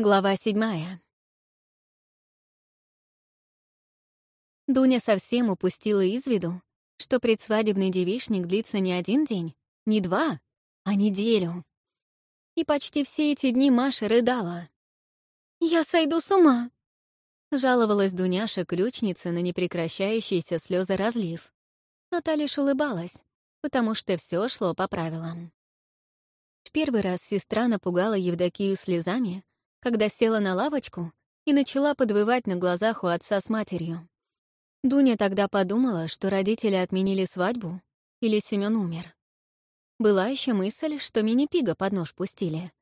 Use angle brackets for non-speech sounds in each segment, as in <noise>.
Глава седьмая. Дуня совсем упустила из виду, что предсвадебный девишник длится не один день, не два, а неделю. И почти все эти дни Маша рыдала. «Я сойду с ума!» — жаловалась Дуняша ключница на непрекращающийся слезы разлив. Но та лишь улыбалась, потому что все шло по правилам. В первый раз сестра напугала Евдокию слезами, когда села на лавочку и начала подвывать на глазах у отца с матерью. Дуня тогда подумала, что родители отменили свадьбу или Семён умер. Была еще мысль, что мини-пига под нож пустили,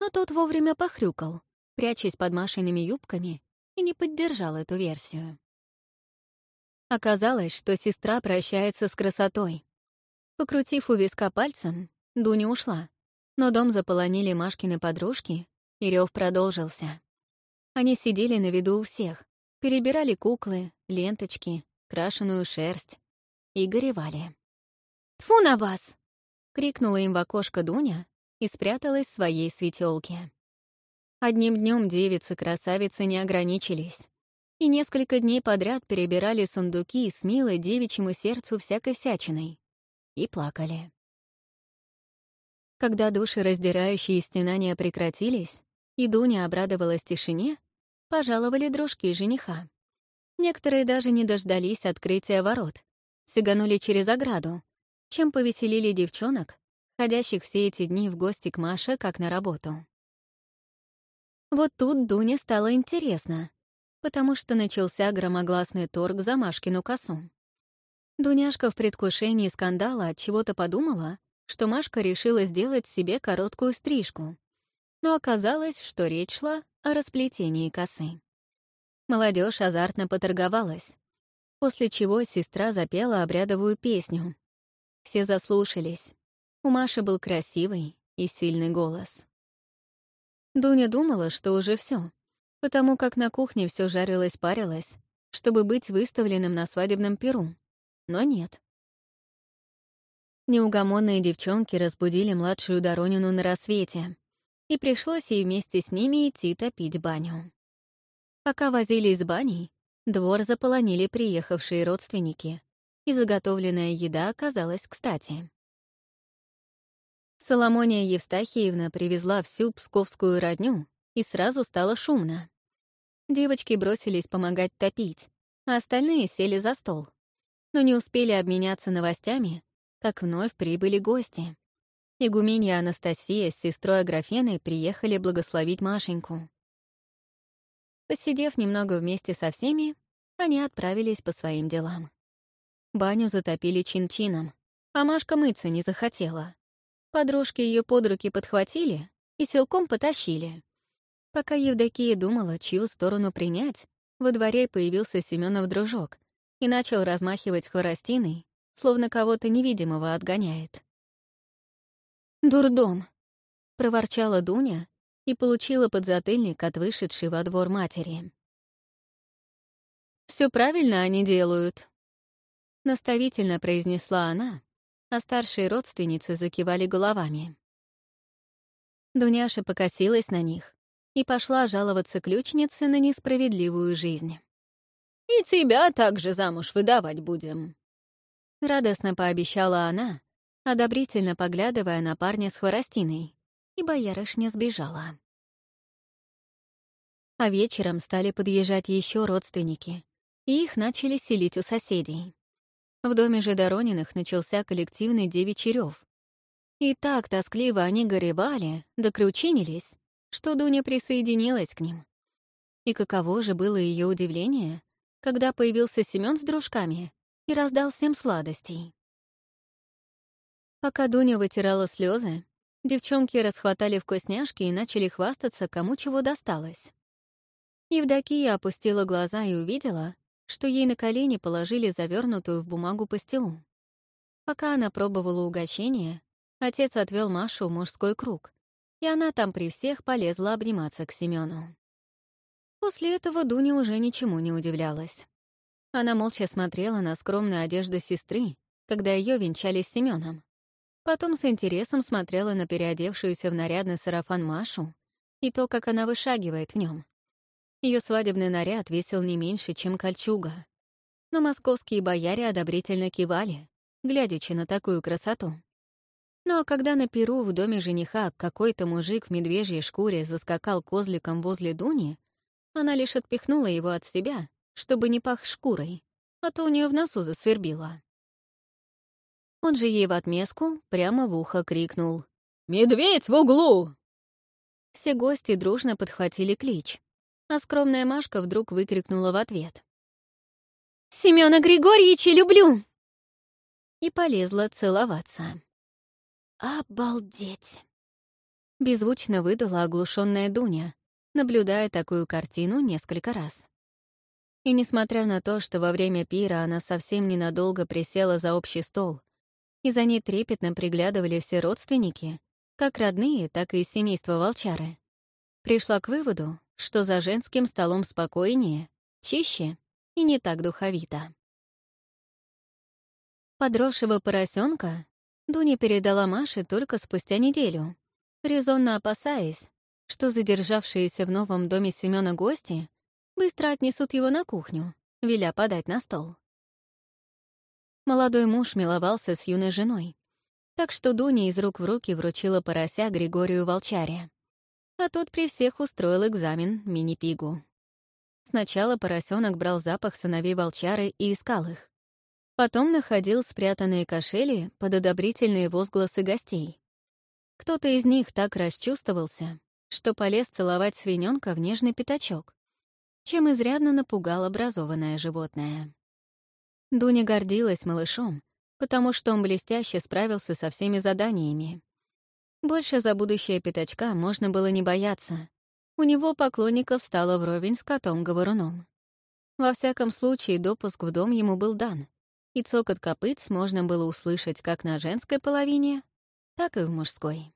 но тот вовремя похрюкал, прячась под Машиными юбками, и не поддержал эту версию. Оказалось, что сестра прощается с красотой. Покрутив у виска пальцем, Дуня ушла, но дом заполонили Машкины подружки и рев продолжился. Они сидели на виду у всех, перебирали куклы, ленточки, крашеную шерсть и горевали. «Тьфу на вас!» — крикнула им в окошко Дуня и спряталась в своей светелке. Одним днем девицы-красавицы не ограничились и несколько дней подряд перебирали сундуки с милой девичьему сердцу всякой всячиной и плакали. Когда души раздирающие стенания прекратились, и Дуня обрадовалась тишине, пожаловали дружки жениха. Некоторые даже не дождались открытия ворот, сиганули через ограду, чем повеселили девчонок, ходящих все эти дни в гости к Маше как на работу. Вот тут Дуне стало интересно, потому что начался громогласный торг за Машкину косу. Дуняшка в предвкушении скандала от чего-то подумала, что Машка решила сделать себе короткую стрижку но оказалось, что речь шла о расплетении косы. Молодежь азартно поторговалась, после чего сестра запела обрядовую песню. Все заслушались. У Маши был красивый и сильный голос. Дуня думала, что уже все, потому как на кухне все жарилось-парилось, чтобы быть выставленным на свадебном перу. Но нет. Неугомонные девчонки разбудили младшую Доронину на рассвете и пришлось ей вместе с ними идти топить баню. Пока возились с баней, двор заполонили приехавшие родственники, и заготовленная еда оказалась кстати. Соломония Евстахиевна привезла всю псковскую родню, и сразу стало шумно. Девочки бросились помогать топить, а остальные сели за стол. Но не успели обменяться новостями, как вновь прибыли гости. Игуменья Анастасия с сестрой Аграфеной приехали благословить Машеньку. Посидев немного вместе со всеми, они отправились по своим делам. Баню затопили чин-чином, а Машка мыться не захотела. Подружки ее под руки подхватили и силком потащили. Пока Евдокия думала, чью сторону принять, во дворе появился Семенов дружок и начал размахивать хворостиной, словно кого-то невидимого отгоняет. «Дурдом!» — проворчала Дуня и получила подзатыльник от вышедшей во двор матери. Все правильно они делают», — наставительно произнесла она, а старшие родственницы закивали головами. Дуняша покосилась на них и пошла жаловаться ключнице на несправедливую жизнь. «И тебя также замуж выдавать будем», — радостно пообещала она, одобрительно поглядывая на парня с хворостиной, и боярышня сбежала. А вечером стали подъезжать еще родственники, и их начали селить у соседей. В доме же Дорониных начался коллективный девичий рев. И так тоскливо они горевали, да кручинились, что Дуня присоединилась к ним. И каково же было ее удивление, когда появился Семён с дружками и раздал всем сладостей. Пока Дуня вытирала слезы, девчонки расхватали вкусняшки и начали хвастаться, кому чего досталось. Евдокия опустила глаза и увидела, что ей на колени положили завернутую в бумагу пастилу. Пока она пробовала угощение, отец отвел Машу в мужской круг, и она там при всех полезла обниматься к Семену. После этого Дуня уже ничему не удивлялась. Она молча смотрела на скромную одежду сестры, когда ее венчали с Семеном, Потом с интересом смотрела на переодевшуюся в нарядный сарафан Машу и то, как она вышагивает в нем. Ее свадебный наряд весил не меньше, чем кольчуга. Но московские бояре одобрительно кивали, глядячи на такую красоту. Ну а когда на перу в доме жениха какой-то мужик в медвежьей шкуре заскакал козликом возле Дуни, она лишь отпихнула его от себя, чтобы не пах шкурой, а то у нее в носу засвербило. Он же ей в отместку прямо в ухо крикнул «Медведь в углу!» Все гости дружно подхватили клич, а скромная Машка вдруг выкрикнула в ответ. «Семёна Григорьевича люблю!» И полезла целоваться. «Обалдеть!» Беззвучно выдала оглушенная Дуня, наблюдая такую картину несколько раз. И несмотря на то, что во время пира она совсем ненадолго присела за общий стол, и за ней трепетно приглядывали все родственники, как родные, так и из семейства волчары, пришла к выводу, что за женским столом спокойнее, чище и не так духовито. Подросшего поросенка Дуня передала Маше только спустя неделю, резонно опасаясь, что задержавшиеся в новом доме Семёна гости быстро отнесут его на кухню, веля подать на стол. Молодой муж миловался с юной женой, так что Дуня из рук в руки вручила порося Григорию Волчаре, а тот при всех устроил экзамен мини-пигу. Сначала поросенок брал запах сыновей Волчары и искал их, Потом находил спрятанные кошели под одобрительные возгласы гостей. Кто-то из них так расчувствовался, что полез целовать свиненка в нежный пятачок, чем изрядно напугал образованное животное. Дуня гордилась малышом, потому что он блестяще справился со всеми заданиями. Больше за будущее пятачка можно было не бояться. У него поклонников стало вровень с котом-говоруном. Во всяком случае, допуск в дом ему был дан, и цокот копыц можно было услышать как на женской половине, так и в мужской.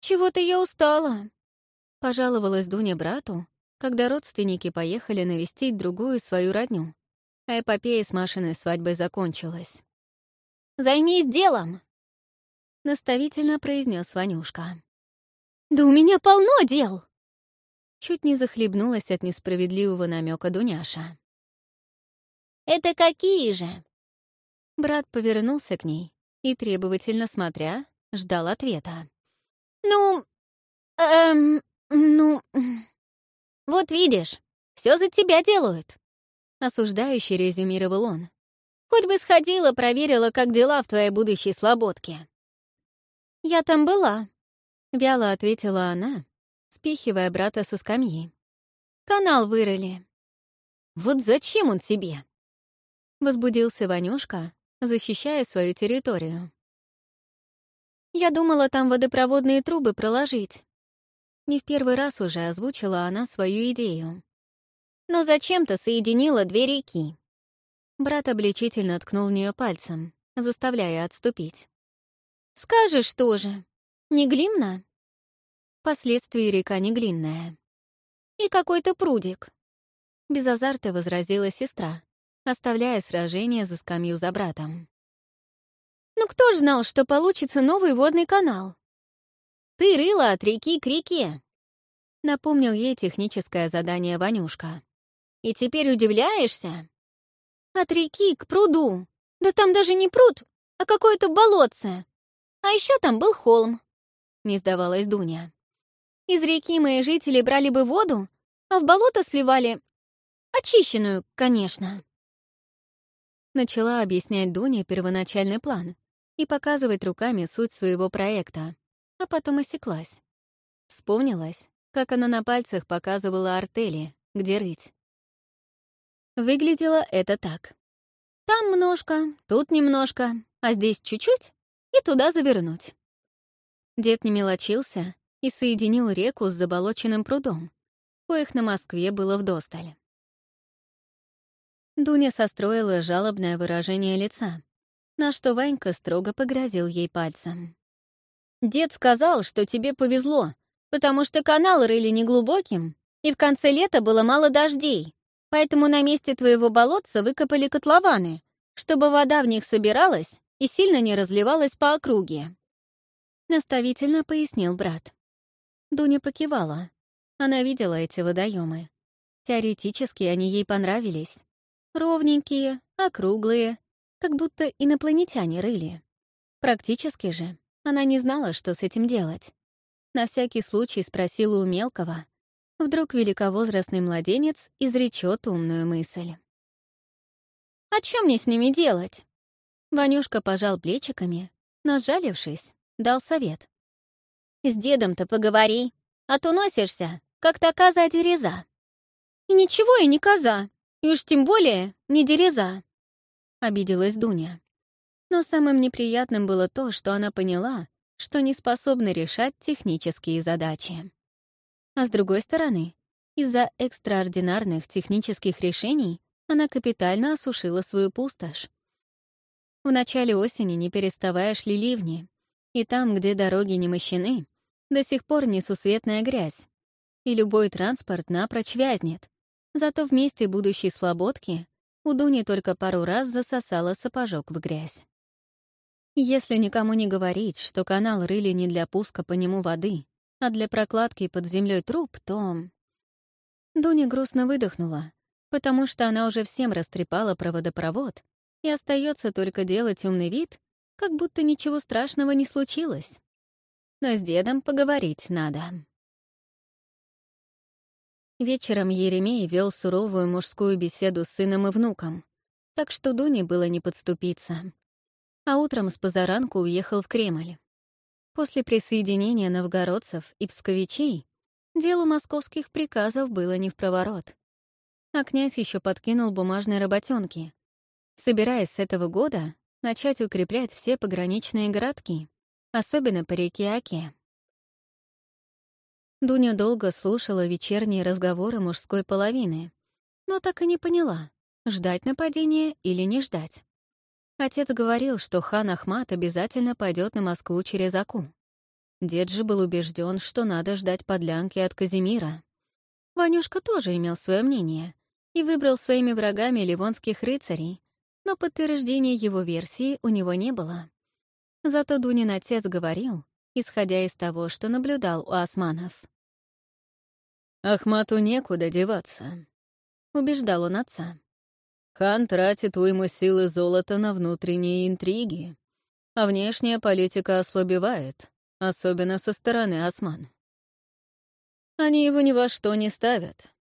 «Чего-то я устала», — пожаловалась Дуня брату, когда родственники поехали навестить другую свою родню, а эпопея с Машиной свадьбой закончилась. «Займись делом!» — наставительно произнес Ванюшка. «Да у меня полно дел!» Чуть не захлебнулась от несправедливого намека Дуняша. Это какие же?» Брат повернулся к ней и, требовательно смотря, ждал ответа. «Ну, эм, ну... <clears throat> Вот видишь, все за тебя делают», — осуждающий резюмировал он. «Хоть бы сходила, проверила, как дела в твоей будущей слободке». «Я там была», — вяло ответила она, спихивая брата со скамьи. «Канал вырыли». «Вот зачем он тебе?» Возбудился Ванюшка, защищая свою территорию. «Я думала там водопроводные трубы проложить». Не в первый раз уже озвучила она свою идею. «Но зачем-то соединила две реки». Брат обличительно ткнул в нее пальцем, заставляя отступить. «Скажешь тоже. Не глимна?» Впоследствии река не глинная. «И какой-то прудик», — без азарта возразила сестра оставляя сражение за скамью за братом. «Ну кто ж знал, что получится новый водный канал?» «Ты рыла от реки к реке», — напомнил ей техническое задание Ванюшка. «И теперь удивляешься?» «От реки к пруду. Да там даже не пруд, а какое-то болотце. А еще там был холм», — не сдавалась Дуня. «Из реки мои жители брали бы воду, а в болото сливали... Очищенную, конечно». Начала объяснять Дуне первоначальный план и показывать руками суть своего проекта, а потом осеклась. Вспомнилась, как она на пальцах показывала артели, где рыть. Выглядело это так. Там немножко, тут немножко, а здесь чуть-чуть и туда завернуть. Дед не мелочился и соединил реку с заболоченным прудом, коих на Москве было вдосталь. Дуня состроила жалобное выражение лица, на что Ванька строго погрозил ей пальцем. «Дед сказал, что тебе повезло, потому что канал рыли неглубоким, и в конце лета было мало дождей, поэтому на месте твоего болотца выкопали котлованы, чтобы вода в них собиралась и сильно не разливалась по округе», — наставительно пояснил брат. Дуня покивала. Она видела эти водоемы. Теоретически они ей понравились. Ровненькие, округлые, как будто инопланетяне рыли. Практически же она не знала, что с этим делать. На всякий случай спросила у мелкого. Вдруг великовозрастный младенец изречет умную мысль. «А что мне с ними делать?» Ванюшка пожал плечиками, но, сжалившись, дал совет. «С дедом-то поговори, а то носишься, как та коза дереза». «И ничего и не коза, и уж тем более не дереза», — обиделась Дуня. Но самым неприятным было то, что она поняла, что не способна решать технические задачи. А с другой стороны, из-за экстраординарных технических решений она капитально осушила свою пустошь. В начале осени, не переставая, шли ливни, и там, где дороги не мощены, до сих пор несусветная грязь, и любой транспорт напрочь вязнет. Зато вместе будущей слободки у Дуни только пару раз засосала сапожок в грязь. Если никому не говорить, что канал рыли не для пуска по нему воды, а для прокладки под землей труб, то... Дуня грустно выдохнула, потому что она уже всем растрепала проводопровод, и остается только делать умный вид, как будто ничего страшного не случилось. Но с дедом поговорить надо. Вечером Еремей вел суровую мужскую беседу с сыном и внуком, так что Дуне было не подступиться а утром с позаранку уехал в Кремль. После присоединения новгородцев и псковичей делу московских приказов было не в проворот. А князь еще подкинул бумажные работенки, собираясь с этого года начать укреплять все пограничные городки, особенно по реке Оке. Дуня долго слушала вечерние разговоры мужской половины, но так и не поняла, ждать нападения или не ждать. Отец говорил, что хан Ахмат обязательно пойдет на Москву через Аку. Дед же был убежден, что надо ждать подлянки от Казимира. Ванюшка тоже имел свое мнение и выбрал своими врагами ливонских рыцарей, но подтверждения его версии у него не было. Зато Дунин отец говорил, исходя из того, что наблюдал у османов. «Ахмату некуда деваться», — убеждал он отца. Хан тратит уйму силы золота на внутренние интриги, а внешняя политика ослабевает, особенно со стороны осман. Они его ни во что не ставят.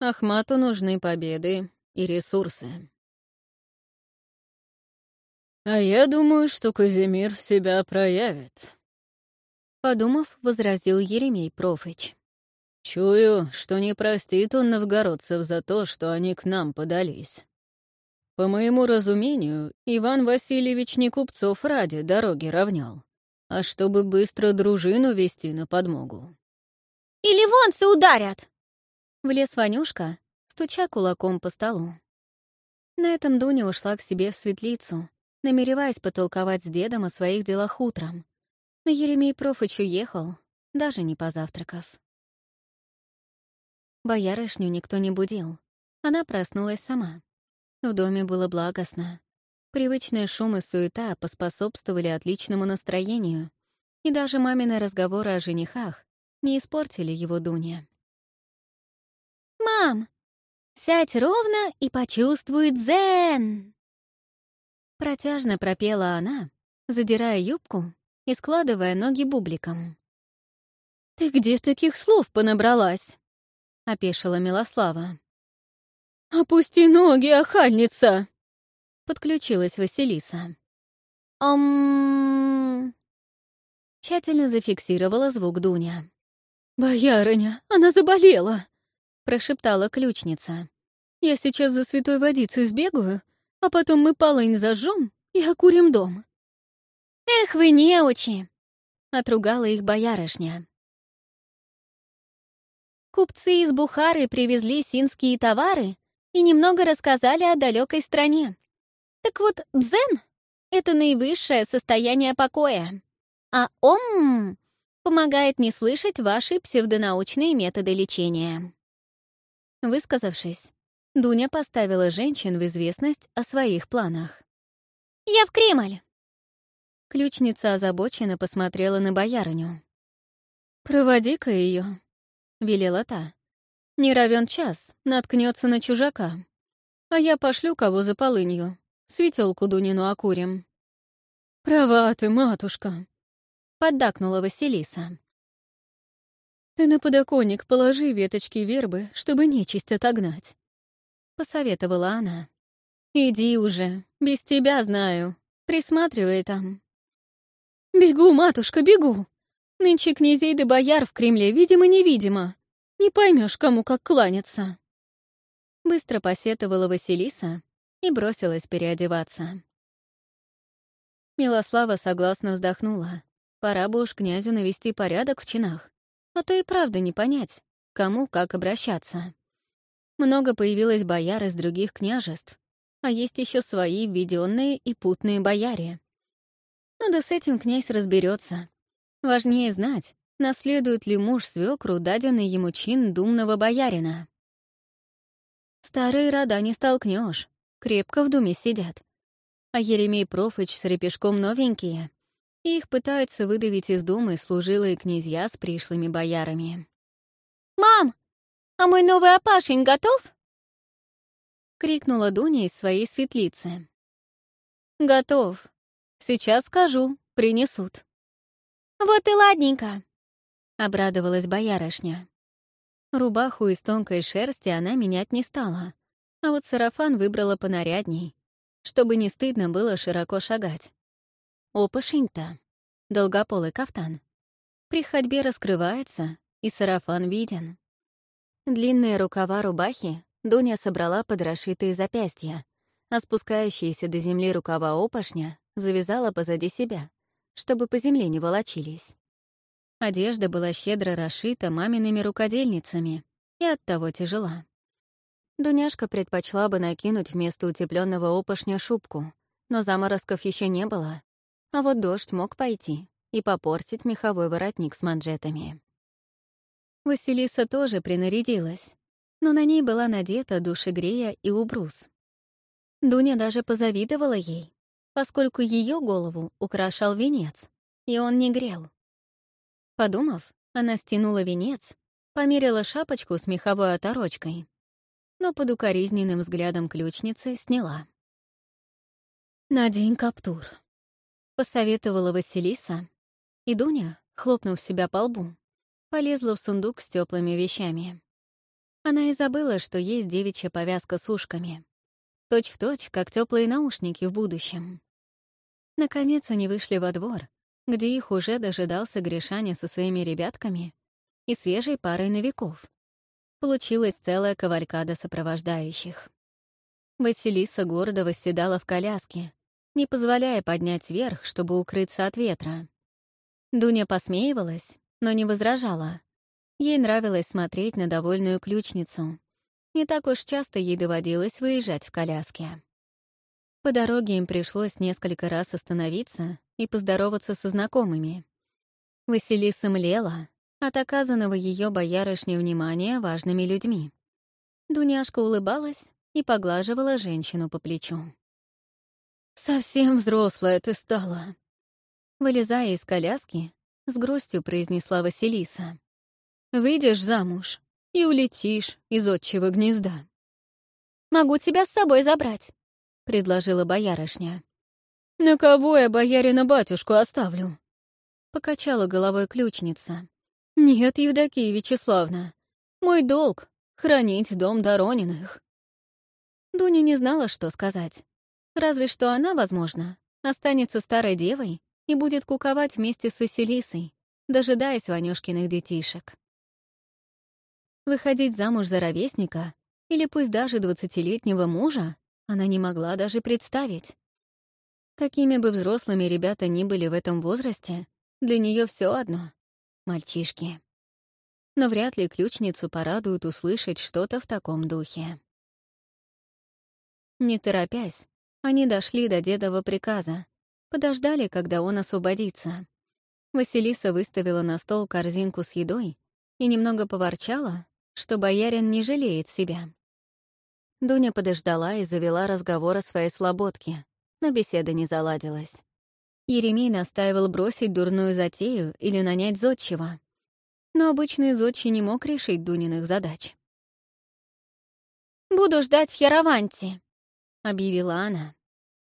Ахмату нужны победы и ресурсы. «А я думаю, что Казимир себя проявит», — подумав, возразил Еремей Профыч. «Чую, что не простит он новгородцев за то, что они к нам подались. По моему разумению, Иван Васильевич не купцов ради дороги равнял, а чтобы быстро дружину вести на подмогу. «И ливонцы ударят!» Влез Ванюшка, стуча кулаком по столу. На этом Дуня ушла к себе в светлицу, намереваясь потолковать с дедом о своих делах утром. Но Еремей Профыч уехал, даже не позавтракав. Боярышню никто не будил. Она проснулась сама. В доме было благостно. Привычные шум и суета поспособствовали отличному настроению, и даже мамины разговоры о женихах не испортили его Дуне. «Мам, сядь ровно и почувствуй дзен!» Протяжно пропела она, задирая юбку и складывая ноги бубликом. «Ты где таких слов понабралась?» — опешила Милослава. «Опусти ноги, охальница!» — подключилась Василиса. «Ом...» Тщательно зафиксировала звук Дуня. «Боярыня, она заболела!» — прошептала ключница. «Я сейчас за святой водицей сбегаю, а потом мы полынь зажжем и окурим дом». «Эх вы неучи!» — отругала их боярышня. Купцы из Бухары привезли синские товары и немного рассказали о далекой стране. Так вот, дзен — это наивысшее состояние покоя, а ом помогает не слышать ваши псевдонаучные методы лечения. Высказавшись, Дуня поставила женщин в известность о своих планах. «Я в Кремль!» Ключница озабоченно посмотрела на боярыню. «Проводи-ка ее, велела та. «Не равен час, наткнется на чужака. А я пошлю кого за полынью, светелку Дунину окурим». «Права ты, матушка», — поддакнула Василиса. «Ты на подоконник положи веточки вербы, чтобы нечисть отогнать», — посоветовала она. «Иди уже, без тебя знаю. Присматривай там». «Бегу, матушка, бегу!» Нынче князей да бояр в Кремле видимо-невидимо. Не поймешь, кому как кланяться. Быстро посетовала Василиса и бросилась переодеваться. Милослава согласно вздохнула. Пора бы уж князю навести порядок в чинах, а то и правда не понять, кому как обращаться. Много появилось бояр из других княжеств, а есть еще свои введенные и путные бояре. Ну да с этим князь разберется. Важнее знать, наследует ли муж свекру даденный ему чин думного боярина. Старые рода не столкнешь, крепко в думе сидят. А Еремей Профыч с Репешком новенькие. Их пытаются выдавить из думы служилые князья с пришлыми боярами. «Мам, а мой новый опашень готов?» — крикнула Дуня из своей светлицы. «Готов. Сейчас скажу, принесут». «Вот и ладненько», — обрадовалась боярышня. Рубаху из тонкой шерсти она менять не стала, а вот сарафан выбрала понарядней, чтобы не стыдно было широко шагать. Опышень-то, долгополый кафтан. При ходьбе раскрывается, и сарафан виден. Длинные рукава рубахи Дуня собрала под расшитые запястья, а спускающиеся до земли рукава опошня завязала позади себя, чтобы по земле не волочились. Одежда была щедро расшита мамиными рукодельницами и оттого тяжела. Дуняшка предпочла бы накинуть вместо утепленного опошня шубку, но заморозков еще не было, а вот дождь мог пойти и попортить меховой воротник с манжетами. Василиса тоже принарядилась, но на ней была надета душегрея и убрус. Дуня даже позавидовала ей, поскольку ее голову украшал венец, и он не грел. Подумав, она стянула венец, померила шапочку с меховой оторочкой, но под укоризненным взглядом ключницы сняла. «Надень каптур», — посоветовала Василиса, и Дуня, хлопнув себя по лбу, полезла в сундук с теплыми вещами. Она и забыла, что есть девичья повязка с ушками. Точь в точь, как теплые наушники в будущем. Наконец они вышли во двор, где их уже дожидался Гришаня со своими ребятками и свежей парой новиков. Получилась целая кавалькада сопровождающих. Василиса гордо восседала в коляске, не позволяя поднять вверх, чтобы укрыться от ветра. Дуня посмеивалась, но не возражала. Ей нравилось смотреть на довольную ключницу. Не так уж часто ей доводилось выезжать в коляске. По дороге им пришлось несколько раз остановиться и поздороваться со знакомыми. Василиса млела от оказанного ее боярышне внимания важными людьми. Дуняшка улыбалась и поглаживала женщину по плечу. «Совсем взрослая ты стала!» Вылезая из коляски, с грустью произнесла Василиса. «Выйдешь замуж и улетишь из отчего гнезда». «Могу тебя с собой забрать», — предложила боярышня. «На кого я боярина батюшку оставлю?» — покачала головой ключница. «Нет, Евдокия Вячеславна, мой долг — хранить дом Дорониных». Дуня не знала, что сказать. Разве что она, возможно, останется старой девой и будет куковать вместе с Василисой, дожидаясь Ванюшкиных детишек. Выходить замуж за ровесника или пусть даже двадцатилетнего мужа она не могла даже представить. Какими бы взрослыми ребята ни были в этом возрасте, для нее все одно — мальчишки. Но вряд ли ключницу порадует услышать что-то в таком духе. Не торопясь, они дошли до дедова приказа, подождали, когда он освободится. Василиса выставила на стол корзинку с едой и немного поворчала, что боярин не жалеет себя. Дуня подождала и завела разговор о своей слободке, но беседа не заладилась. Еремей настаивал бросить дурную затею или нанять зодчего. Но обычный зодчий не мог решить Дуниных задач. «Буду ждать в Яраванте», — объявила она.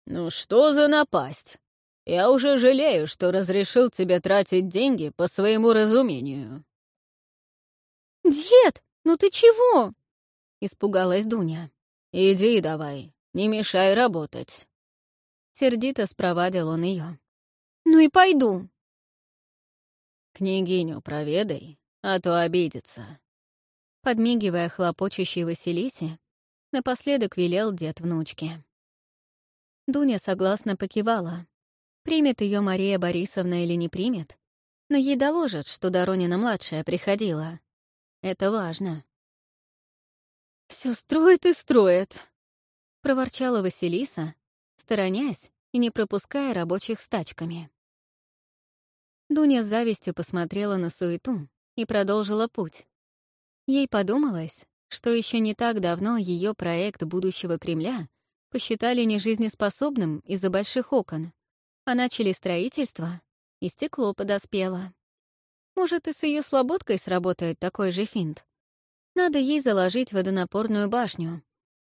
«Ну что за напасть? Я уже жалею, что разрешил тебе тратить деньги по своему разумению». «Дед, ну ты чего?» — испугалась Дуня. «Иди давай, не мешай работать». Сердито спровадил он ее. «Ну и пойду». «Княгиню проведай, а то обидится». Подмигивая хлопочущей Василисе, напоследок велел дед внучке. Дуня согласно покивала. Примет ее Мария Борисовна или не примет, но ей доложат, что Доронина-младшая приходила. Это важно. Все строит и строит», — проворчала Василиса, сторонясь и не пропуская рабочих с тачками. Дуня с завистью посмотрела на суету и продолжила путь. Ей подумалось, что еще не так давно ее проект будущего Кремля посчитали нежизнеспособным из-за больших окон, а начали строительство, и стекло подоспело. Может, и с ее слободкой сработает такой же финт. Надо ей заложить водонапорную башню.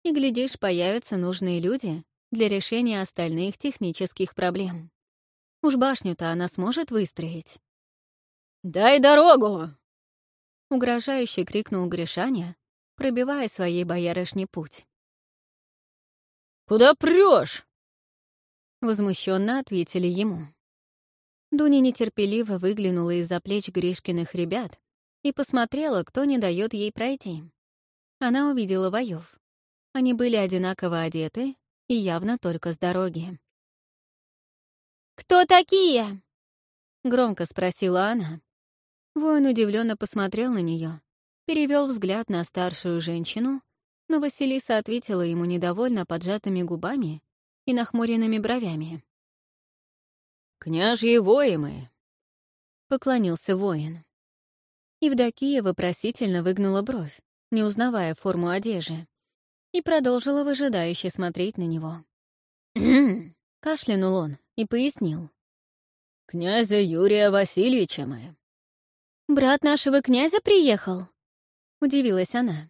И, глядишь, появятся нужные люди для решения остальных технических проблем. Уж башню-то она сможет выстроить. «Дай дорогу!» Угрожающе крикнул Гришаня, пробивая своей боярышне путь. «Куда прешь? Возмущенно ответили ему. Дуня нетерпеливо выглянула из-за плеч Гришкиных ребят и посмотрела, кто не дает ей пройти. Она увидела воев. Они были одинаково одеты и явно только с дороги. «Кто такие?» — громко спросила она. Воин удивленно посмотрел на нее, перевел взгляд на старшую женщину, но Василиса ответила ему недовольно поджатыми губами и нахмуренными бровями. «Княжьи воины!» — поклонился воин. Евдокия вопросительно выгнула бровь, не узнавая форму одежды, и продолжила выжидающе смотреть на него. <clears throat> Кашлянул он и пояснил. «Князя Юрия Васильевича мы». «Брат нашего князя приехал?» — удивилась она.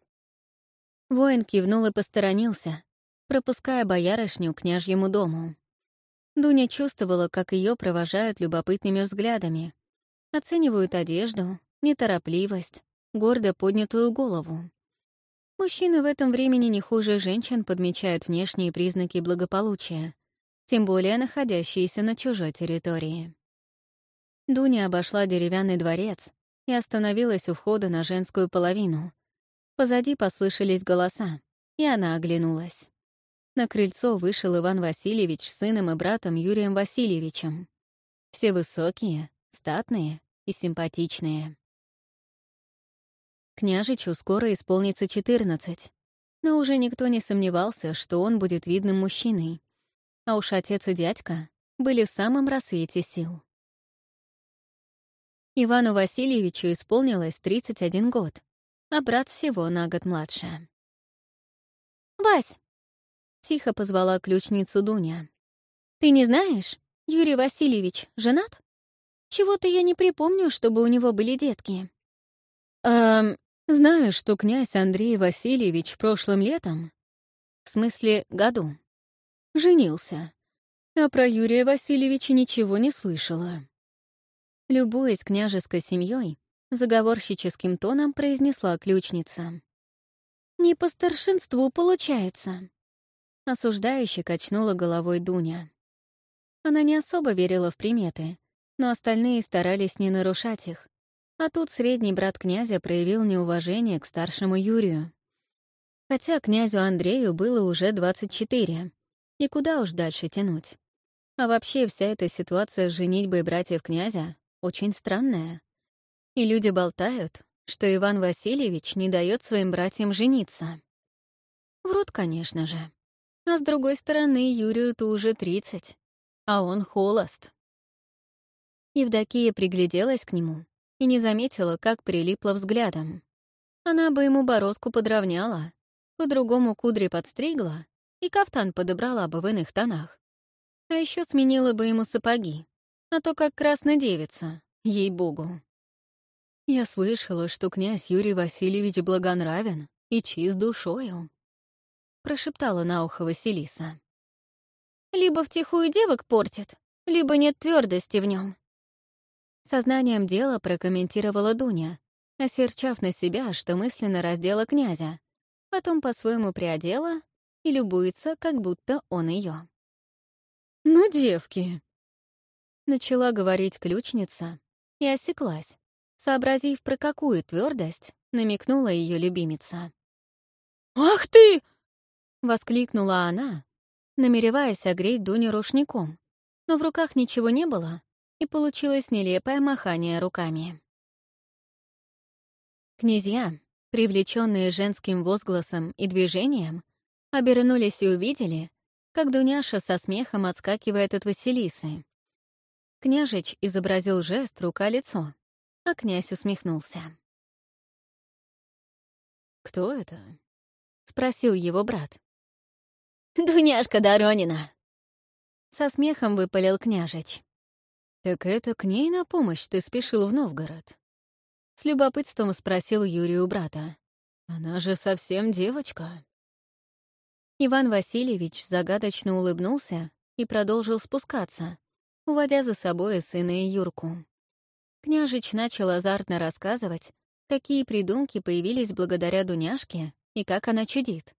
Воин кивнул и посторонился, пропуская боярышню к княжьему дому. Дуня чувствовала, как ее провожают любопытными взглядами, оценивают одежду, неторопливость, гордо поднятую голову. Мужчины в этом времени не хуже женщин подмечают внешние признаки благополучия, тем более находящиеся на чужой территории. Дуня обошла деревянный дворец и остановилась у входа на женскую половину. Позади послышались голоса, и она оглянулась. На крыльцо вышел Иван Васильевич с сыном и братом Юрием Васильевичем. Все высокие, статные и симпатичные. Княжичу скоро исполнится 14, но уже никто не сомневался, что он будет видным мужчиной. А уж отец и дядька были в самом рассвете сил. Ивану Васильевичу исполнилось 31 год, а брат всего на год младше. «Вась!» — тихо позвала ключницу Дуня. «Ты не знаешь, Юрий Васильевич женат? Чего-то я не припомню, чтобы у него были детки». «Эм, Знаю, что князь Андрей Васильевич прошлым летом, в смысле году, женился, а про Юрия Васильевича ничего не слышала. Любуясь княжеской семьей, заговорщическим тоном произнесла ключница. «Не по старшинству получается», — осуждающе качнула головой Дуня. Она не особо верила в приметы, но остальные старались не нарушать их, а тут средний брат князя проявил неуважение к старшему Юрию. Хотя князю Андрею было уже 24, и куда уж дальше тянуть. А вообще вся эта ситуация с женитьбой братьев князя очень странная. И люди болтают, что Иван Васильевич не дает своим братьям жениться. Врут, конечно же. А с другой стороны, Юрию-то уже 30, а он холост. Евдокия пригляделась к нему и не заметила, как прилипла взглядом. Она бы ему бородку подровняла, по-другому кудри подстригла и кафтан подобрала бы в иных тонах. А еще сменила бы ему сапоги, а то как красная девица, ей-богу. Я слышала, что князь Юрий Васильевич благонравен и чист душою. Прошептала на ухо Василиса. Либо втихую девок портит, либо нет твердости в нем. Сознанием дела прокомментировала Дуня, осерчав на себя, что мысленно раздела князя, потом по-своему приодела и любуется, как будто он ее. «Ну, девки!» Начала говорить ключница и осеклась, сообразив, про какую твердость намекнула ее любимица. «Ах ты!» — воскликнула она, намереваясь огреть Дуню рушником, но в руках ничего не было, и получилось нелепое махание руками. Князья, привлеченные женским возгласом и движением, обернулись и увидели, как Дуняша со смехом отскакивает от Василисы. Княжич изобразил жест рука-лицо, а князь усмехнулся. «Кто это?» — спросил его брат. «Дуняшка Доронина!» Со смехом выпалил княжич. «Так это к ней на помощь ты спешил в Новгород?» С любопытством спросил Юрий у брата. «Она же совсем девочка». Иван Васильевич загадочно улыбнулся и продолжил спускаться, уводя за собой сына и Юрку. Княжич начал азартно рассказывать, какие придумки появились благодаря Дуняшке и как она чудит.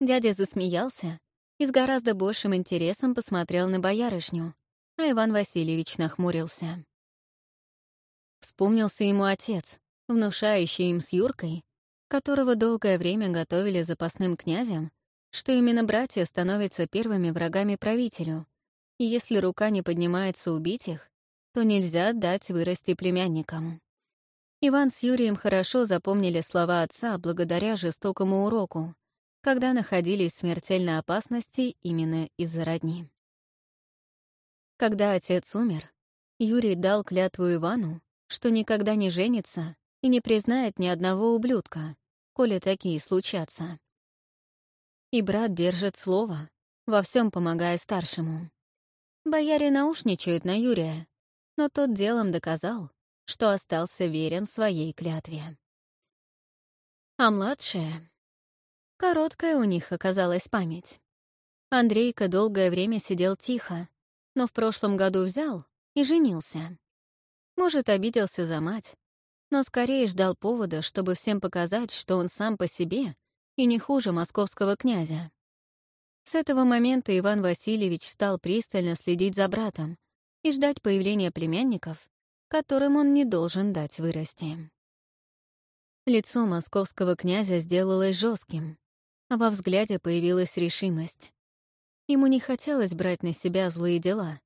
Дядя засмеялся и с гораздо большим интересом посмотрел на боярышню, а Иван Васильевич нахмурился. Вспомнился ему отец, внушающий им с Юркой, которого долгое время готовили запасным князем, что именно братья становятся первыми врагами правителю, и если рука не поднимается убить их, то нельзя дать вырасти племянникам. Иван с Юрием хорошо запомнили слова отца благодаря жестокому уроку, когда находились в смертельной опасности именно из-за родни. Когда отец умер, Юрий дал клятву Ивану, что никогда не женится и не признает ни одного ублюдка, коли такие случатся. И брат держит слово, во всем помогая старшему. Бояре наушничают на Юрия, но тот делом доказал, что остался верен своей клятве. А младшая... Короткая у них оказалась память. Андрейка долгое время сидел тихо, но в прошлом году взял и женился. Может, обиделся за мать, но скорее ждал повода, чтобы всем показать, что он сам по себе и не хуже московского князя. С этого момента Иван Васильевич стал пристально следить за братом и ждать появления племянников, которым он не должен дать вырасти. Лицо московского князя сделалось жестким, а во взгляде появилась решимость. Ему не хотелось брать на себя злые дела,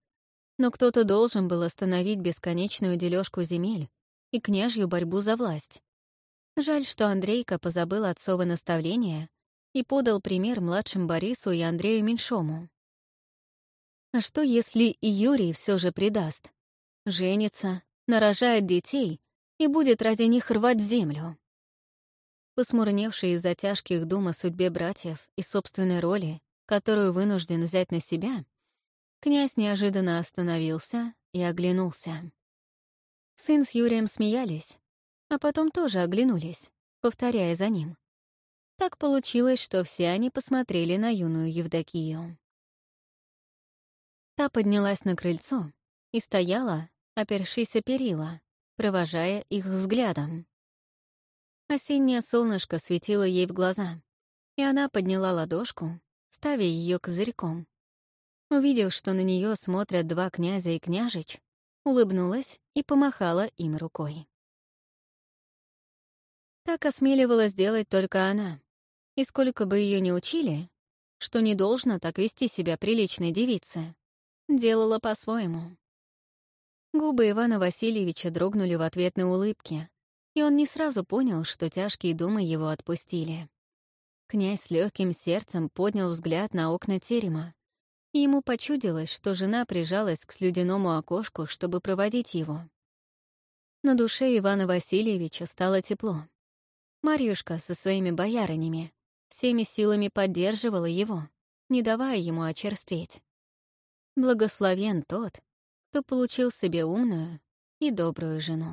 но кто-то должен был остановить бесконечную дележку земель и княжью борьбу за власть. Жаль, что Андрейка позабыл отцово наставления и подал пример младшим Борису и Андрею Меньшому. А что, если и Юрий все же предаст? Женится, нарожает детей и будет ради них рвать землю. Посмурневший из-за тяжких дум о судьбе братьев и собственной роли, которую вынужден взять на себя, князь неожиданно остановился и оглянулся. Сын с Юрием смеялись, а потом тоже оглянулись, повторяя за ним. Так получилось, что все они посмотрели на юную Евдокию. Та поднялась на крыльцо и стояла, опершись о перила, провожая их взглядом. Осеннее солнышко светило ей в глаза, и она подняла ладошку, ставя ее козырьком. Увидев, что на нее смотрят два князя и княжич, улыбнулась и помахала им рукой. Так осмеливалась делать только она. И сколько бы ее ни учили, что не должно так вести себя приличной девице, делала по-своему. Губы Ивана Васильевича дрогнули в ответной улыбке, и он не сразу понял, что тяжкие думы его отпустили. Князь с легким сердцем поднял взгляд на окна терема, и ему почудилось, что жена прижалась к слюдяному окошку, чтобы проводить его. На душе Ивана Васильевича стало тепло. Марьюшка со своими боярынями всеми силами поддерживала его, не давая ему очерстветь. Благословен тот, кто получил себе умную и добрую жену.